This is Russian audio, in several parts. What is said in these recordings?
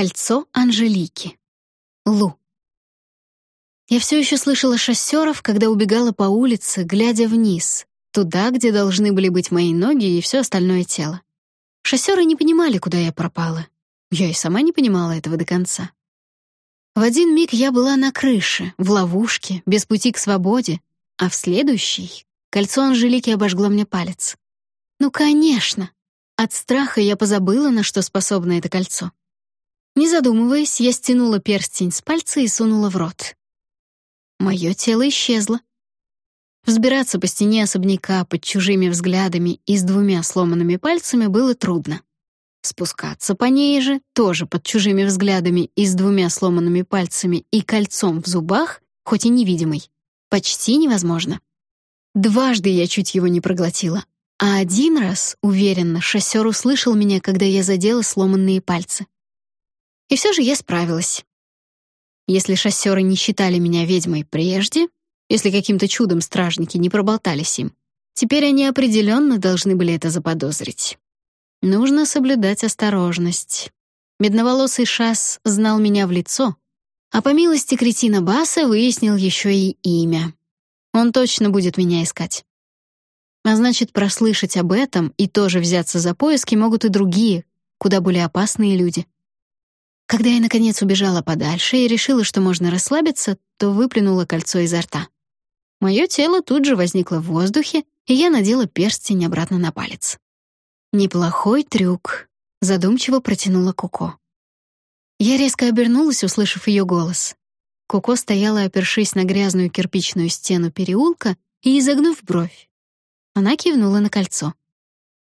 Кольцо Анжелики. Лу. Я все еще слышала шоссеров, когда убегала по улице, глядя вниз, туда, где должны были быть мои ноги и все остальное тело. Шоссеры не понимали, куда я пропала. Я и сама не понимала этого до конца. В один миг я была на крыше, в ловушке, без пути к свободе, а в следующий кольцо Анжелики обожгло мне палец. Ну, конечно. От страха я позабыла, на что способно это кольцо. Не задумываясь, я стянула перстень с пальца и сунула в рот. Мое тело исчезло. Взбираться по стене особняка под чужими взглядами и с двумя сломанными пальцами было трудно. Спускаться по ней же, тоже под чужими взглядами и с двумя сломанными пальцами и кольцом в зубах, хоть и невидимый, почти невозможно. Дважды я чуть его не проглотила, а один раз, уверенно, шоссер услышал меня, когда я задела сломанные пальцы. И все же я справилась. Если шоссеры не считали меня ведьмой прежде, если каким-то чудом стражники не проболтались им, теперь они определенно должны были это заподозрить. Нужно соблюдать осторожность. Медноволосый шас знал меня в лицо, а по милости кретина Баса выяснил еще и имя. Он точно будет меня искать. А значит, прослышать об этом и тоже взяться за поиски могут и другие, куда более опасные люди. Когда я, наконец, убежала подальше и решила, что можно расслабиться, то выплюнула кольцо изо рта. Мое тело тут же возникло в воздухе, и я надела перстень обратно на палец. «Неплохой трюк», — задумчиво протянула Коко. Я резко обернулась, услышав ее голос. Коко стояла, опершись на грязную кирпичную стену переулка и изогнув бровь. Она кивнула на кольцо.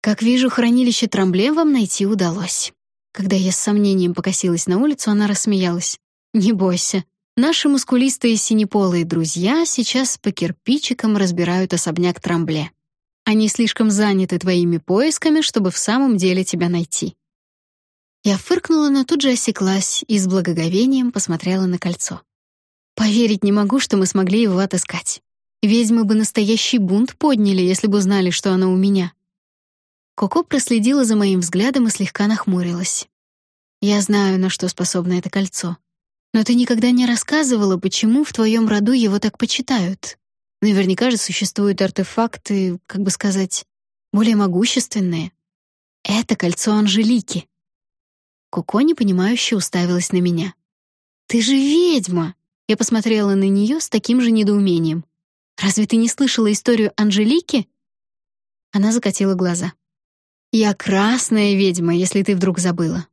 «Как вижу, хранилище Трамбле вам найти удалось». Когда я с сомнением покосилась на улицу, она рассмеялась. «Не бойся. Наши мускулистые синеполые друзья сейчас по кирпичикам разбирают особняк Трамбле. Они слишком заняты твоими поисками, чтобы в самом деле тебя найти». Я фыркнула, но тут же осеклась и с благоговением посмотрела на кольцо. Поверить не могу, что мы смогли его отыскать. Ведьмы бы настоящий бунт подняли, если бы узнали, что оно у меня. Коко проследила за моим взглядом и слегка нахмурилась. «Я знаю, на что способно это кольцо. Но ты никогда не рассказывала, почему в твоем роду его так почитают. Наверняка же существуют артефакты, как бы сказать, более могущественные. Это кольцо Анжелики». Коко непонимающе уставилась на меня. «Ты же ведьма!» Я посмотрела на нее с таким же недоумением. «Разве ты не слышала историю Анжелики?» Она закатила глаза. Я красная ведьма, если ты вдруг забыла.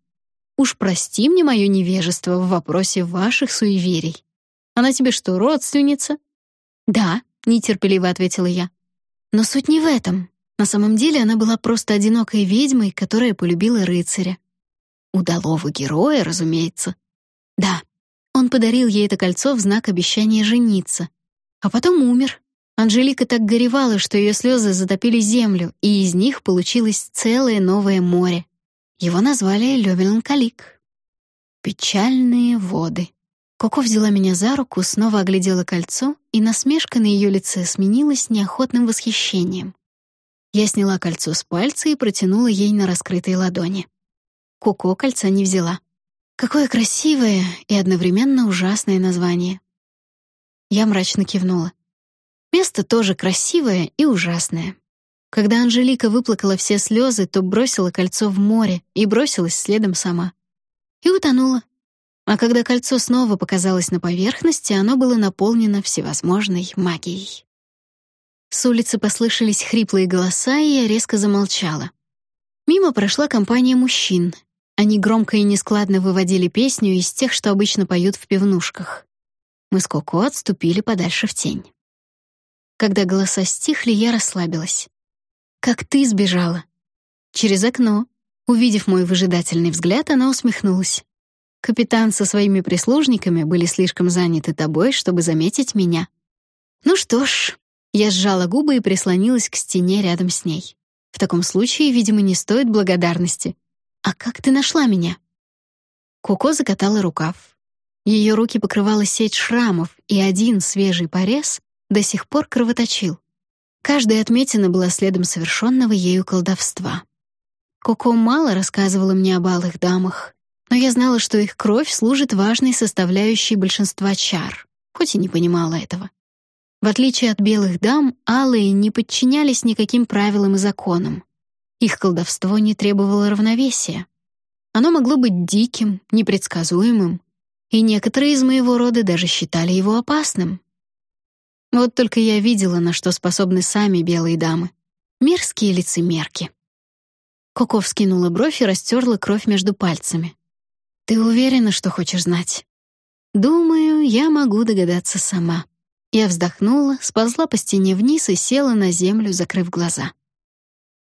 Уж прости мне мое невежество в вопросе ваших суеверий. Она тебе что, родственница? Да, нетерпеливо ответила я. Но суть не в этом. На самом деле она была просто одинокой ведьмой, которая полюбила рыцаря. Удалого героя, разумеется. Да, он подарил ей это кольцо в знак обещания жениться. А потом умер, Анжелика так горевала, что ее слезы затопили землю, и из них получилось целое новое море. Его назвали Лёвеланкалик. Печальные воды. Коко взяла меня за руку, снова оглядела кольцо, и насмешка на ее лице сменилась неохотным восхищением. Я сняла кольцо с пальца и протянула ей на раскрытой ладони. Коко кольца не взяла. Какое красивое и одновременно ужасное название. Я мрачно кивнула. Место тоже красивое и ужасное. Когда Анжелика выплакала все слезы, то бросила кольцо в море и бросилась следом сама. И утонула. А когда кольцо снова показалось на поверхности, оно было наполнено всевозможной магией. С улицы послышались хриплые голоса, и я резко замолчала. Мимо прошла компания мужчин. Они громко и нескладно выводили песню из тех, что обычно поют в пивнушках. Мы с Коко отступили подальше в тень. Когда голоса стихли, я расслабилась. «Как ты сбежала?» Через окно. Увидев мой выжидательный взгляд, она усмехнулась. Капитан со своими прислужниками были слишком заняты тобой, чтобы заметить меня. Ну что ж, я сжала губы и прислонилась к стене рядом с ней. В таком случае, видимо, не стоит благодарности. А как ты нашла меня? Коко закатала рукав. Ее руки покрывала сеть шрамов, и один свежий порез до сих пор кровоточил. Каждая отметина была следом совершенного ею колдовства. Коко мало рассказывала мне об алых дамах, Но я знала, что их кровь служит важной составляющей большинства чар, хоть и не понимала этого. В отличие от белых дам, алые не подчинялись никаким правилам и законам. Их колдовство не требовало равновесия. Оно могло быть диким, непредсказуемым, и некоторые из моего рода даже считали его опасным. Вот только я видела, на что способны сами белые дамы. Мерзкие лицемерки. Коко вскинула бровь и растерла кровь между пальцами. «Ты уверена, что хочешь знать?» «Думаю, я могу догадаться сама». Я вздохнула, сползла по стене вниз и села на землю, закрыв глаза.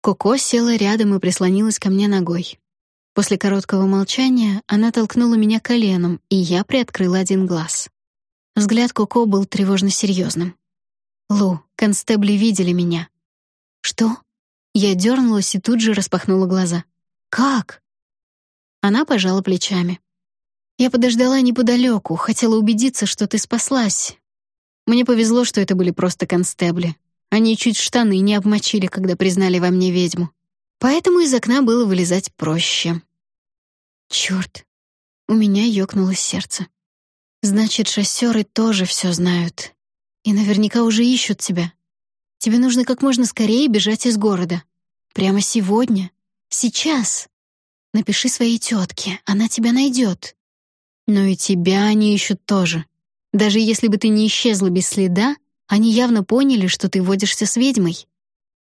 Коко села рядом и прислонилась ко мне ногой. После короткого молчания она толкнула меня коленом, и я приоткрыла один глаз. Взгляд Коко был тревожно серьезным. «Лу, констебли видели меня». «Что?» Я дернулась и тут же распахнула глаза. «Как?» Она пожала плечами. «Я подождала неподалеку, хотела убедиться, что ты спаслась. Мне повезло, что это были просто констебли. Они чуть штаны не обмочили, когда признали во мне ведьму. Поэтому из окна было вылезать проще. Черт, у меня ёкнуло сердце. Значит, шоссеры тоже все знают. И наверняка уже ищут тебя. Тебе нужно как можно скорее бежать из города. Прямо сегодня. Сейчас. Напиши своей тетке, она тебя найдет. Но и тебя они ищут тоже. Даже если бы ты не исчезла без следа, они явно поняли, что ты водишься с ведьмой.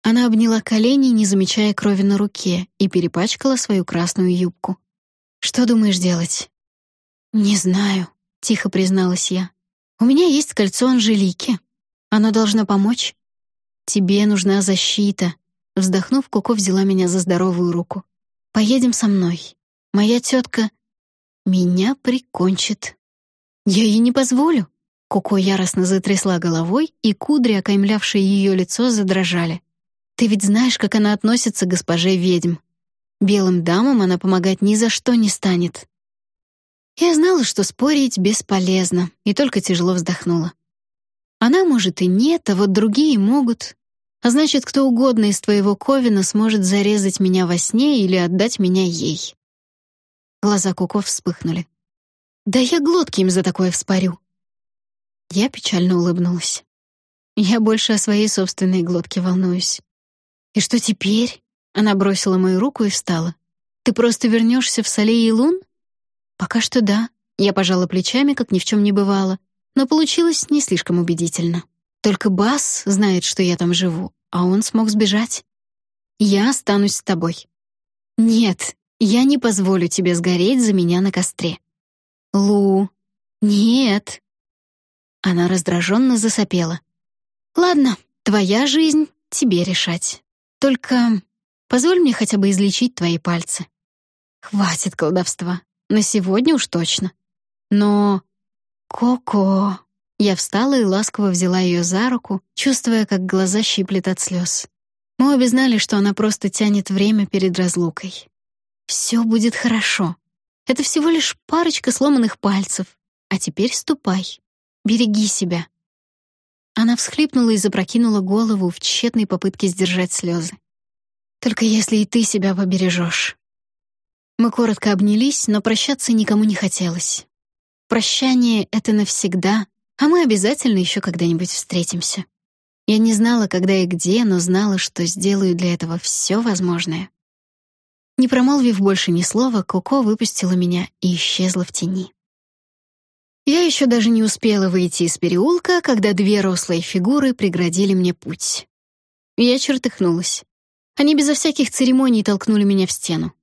Она обняла колени, не замечая крови на руке, и перепачкала свою красную юбку. Что думаешь делать? Не знаю, тихо призналась я. У меня есть кольцо Анжелики. Оно должно помочь. Тебе нужна защита. Вздохнув, Коко взяла меня за здоровую руку. Поедем со мной. Моя тетка меня прикончит. Я ей не позволю. Коко яростно затрясла головой, и кудри, окаймлявшие ее лицо, задрожали. Ты ведь знаешь, как она относится к госпоже ведьм. Белым дамам она помогать ни за что не станет. Я знала, что спорить бесполезно, и только тяжело вздохнула. Она, может, и нет, а вот другие могут. А значит, кто угодно из твоего ковина сможет зарезать меня во сне или отдать меня ей. Глаза Куко вспыхнули. Да я глотки им за такое вспорю. Я печально улыбнулась. Я больше о своей собственной глотке волнуюсь. И что теперь? Она бросила мою руку и встала. Ты просто вернешься в Солей и Лун? Пока что да. Я пожала плечами, как ни в чем не бывало, но получилось не слишком убедительно. Только Бас знает, что я там живу, а он смог сбежать. Я останусь с тобой. Нет, я не позволю тебе сгореть за меня на костре. Лу. Нет. Она раздраженно засопела. Ладно, твоя жизнь, тебе решать. Только позволь мне хотя бы излечить твои пальцы. Хватит колдовства. На сегодня уж точно. Но... Коко... Я встала и ласково взяла ее за руку, чувствуя, как глаза щиплет от слез. Мы обе знали, что она просто тянет время перед разлукой. Все будет хорошо. Это всего лишь парочка сломанных пальцев. А теперь ступай. Береги себя. Она всхлипнула и запрокинула голову в тщетной попытке сдержать слезы. «Только если и ты себя побережешь». Мы коротко обнялись, но прощаться никому не хотелось. Прощание — это навсегда, а мы обязательно еще когда-нибудь встретимся. Я не знала, когда и где, но знала, что сделаю для этого все возможное. Не промолвив больше ни слова, Коко выпустила меня и исчезла в тени. Я еще даже не успела выйти из переулка, когда две рослые фигуры преградили мне путь. Я чертыхнулась. Они безо всяких церемоний толкнули меня в стену.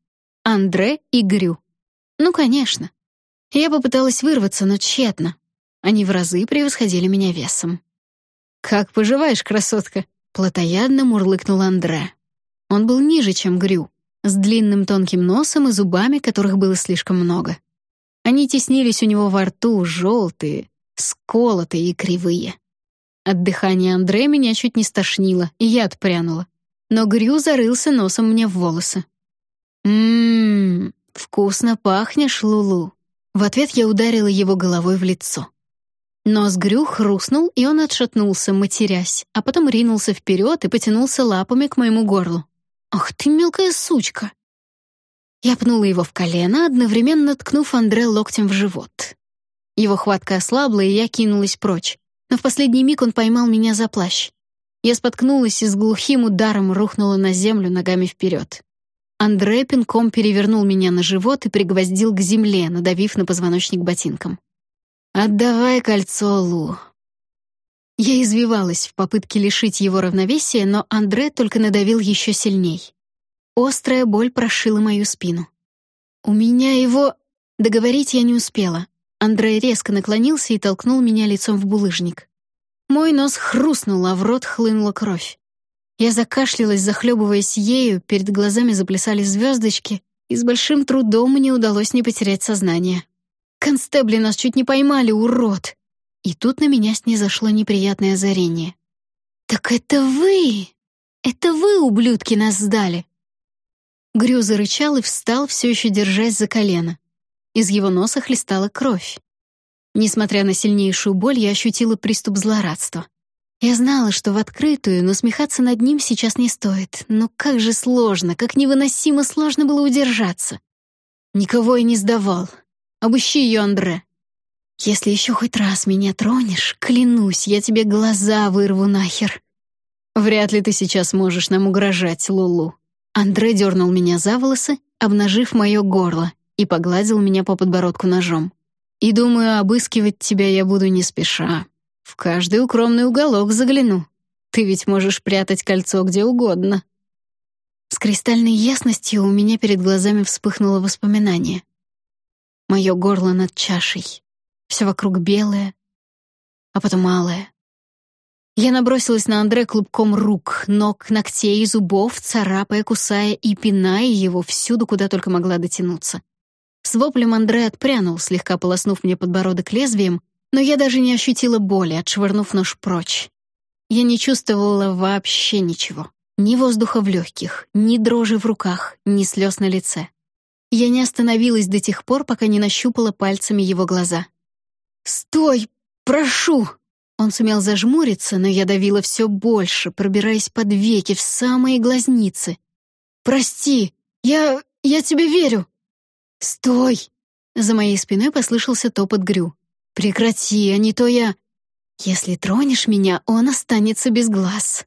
Андре и Грю. Ну, конечно. Я попыталась вырваться, но тщетно. Они в разы превосходили меня весом. «Как поживаешь, красотка?» — плотоядно мурлыкнул Андре. Он был ниже, чем Грю, с длинным тонким носом и зубами, которых было слишком много. Они теснились у него во рту, желтые, сколотые и кривые. От дыхания Андре меня чуть не стошнило, и я отпрянула. Но Грю зарылся носом мне в волосы. «Ммм, вкусно пахнешь, Лулу». В ответ я ударила его головой в лицо. Нос Грю хрустнул, и он отшатнулся, матерясь, а потом ринулся вперед и потянулся лапами к моему горлу. «Ах ты, мелкая сучка!» Я пнула его в колено, одновременно ткнув Андре локтем в живот. Его хватка ослабла, и я кинулась прочь. Но в последний миг он поймал меня за плащ. Я споткнулась и с глухим ударом рухнула на землю ногами вперед. Андре пинком перевернул меня на живот и пригвоздил к земле, надавив на позвоночник ботинком. «Отдавай кольцо, Лу». Я извивалась в попытке лишить его равновесия, но Андре только надавил еще сильней. Острая боль прошила мою спину. «У меня его...» Договорить я не успела. Андрей резко наклонился и толкнул меня лицом в булыжник. Мой нос хрустнул, а в рот хлынула кровь. Я закашлялась, захлебываясь ею, перед глазами заплясали звездочки, и с большим трудом мне удалось не потерять сознание. «Констебли нас чуть не поймали, урод!» И тут на меня снизошло неприятное озарение. «Так это вы! Это вы, ублюдки, нас сдали!» Грю зарычал и встал, все еще держась за колено. Из его носа хлестала кровь. Несмотря на сильнейшую боль, я ощутила приступ злорадства. Я знала, что в открытую, но смехаться над ним сейчас не стоит. Но как же сложно, как невыносимо сложно было удержаться. Никого я не сдавал. Обыщи ее, Андре. Если еще хоть раз меня тронешь, клянусь, я тебе глаза вырву нахер. Вряд ли ты сейчас можешь нам угрожать, Лулу. Андре дернул меня за волосы, обнажив мое горло, и погладил меня по подбородку ножом. «И думаю, обыскивать тебя я буду не спеша. В каждый укромный уголок загляну. Ты ведь можешь прятать кольцо где угодно». С кристальной ясностью у меня перед глазами вспыхнуло воспоминание. Мое горло над чашей. Все вокруг белое, а потом алое. Я набросилась на Андре клубком рук, ног, ногтей и зубов, царапая, кусая и пиная его всюду, куда только могла дотянуться. С воплем Андре отпрянул, слегка полоснув мне подбородок лезвием, но я даже не ощутила боли, отшвырнув нож прочь. Я не чувствовала вообще ничего. Ни воздуха в легких, ни дрожи в руках, ни слез на лице. Я не остановилась до тех пор, пока не нащупала пальцами его глаза. «Стой! Прошу!» Он сумел зажмуриться, но я давила все больше, пробираясь под веки в самые глазницы. «Прости, я... я тебе верю!» «Стой!» За моей спиной послышался топот Грю. «Прекрати, а не то я...» «Если тронешь меня, он останется без глаз».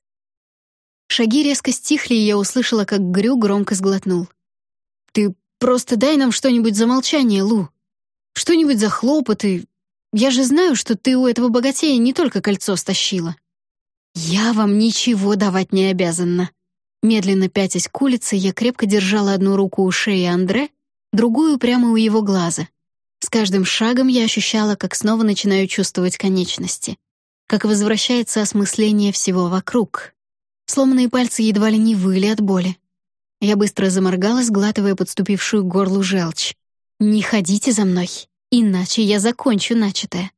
Шаги резко стихли, и я услышала, как Грю громко сглотнул. «Ты просто дай нам что-нибудь за молчание, Лу. Что-нибудь за хлопоты, я же знаю, что ты у этого богатея не только кольцо стащила. Я вам ничего давать не обязана. Медленно пятясь к улице, я крепко держала одну руку у шеи Андре, другую прямо у его глаза. С каждым шагом я ощущала, как снова начинаю чувствовать конечности, как возвращается осмысление всего вокруг. Сломанные пальцы едва ли не выли от боли. Я быстро заморгала, сглатывая подступившую к горлу желчь. «Не ходите за мной!» Иначе я закончу начатое.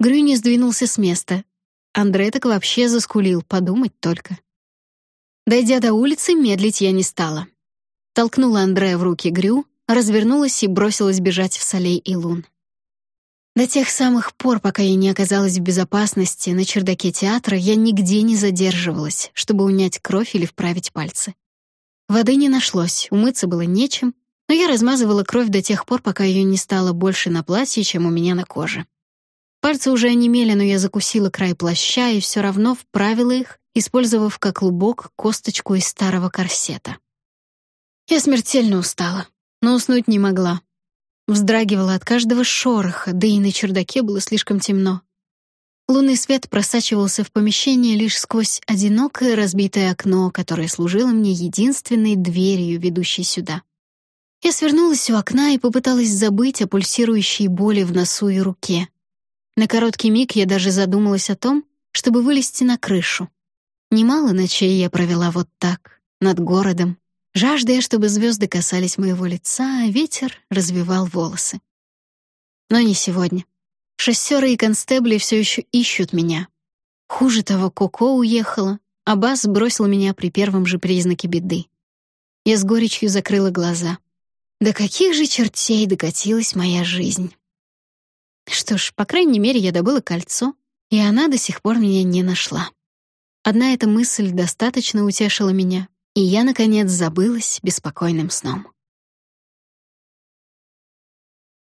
Грюни сдвинулся с места. Андрей так вообще заскулил, подумать только. Дойдя до улицы, медлить я не стала. Толкнула Андрея в руки Грю, развернулась и бросилась бежать в Солей и Лун. До тех самых пор, пока я не оказалась в безопасности на чердаке театра, я нигде не задерживалась, чтобы унять кровь или вправить пальцы. Воды не нашлось, умыться было нечем, но я размазывала кровь до тех пор, пока ее не стало больше на платье, чем у меня на коже. Пальцы уже онемели, но я закусила край плаща и все равно вправила их, использовав как лубок косточку из старого корсета. Я смертельно устала, но уснуть не могла. Вздрагивала от каждого шороха, да и на чердаке было слишком темно. Лунный свет просачивался в помещение лишь сквозь одинокое разбитое окно, которое служило мне единственной дверью, ведущей сюда. Я свернулась у окна и попыталась забыть о пульсирующей боли в носу и руке. На короткий миг я даже задумалась о том, чтобы вылезти на крышу. Немало ночей я провела вот так, над городом, жаждая, чтобы звезды касались моего лица, а ветер развивал волосы. Но не сегодня. Шоссеры и констебли все еще ищут меня. Хуже того, Коко уехала, а Бас бросил меня при первом же признаке беды. Я с горечью закрыла глаза. До каких же чертей докатилась моя жизнь? Что ж, по крайней мере, я добыла кольцо, и она до сих пор меня не нашла. Одна эта мысль достаточно утешила меня, и я, наконец, забылась беспокойным сном.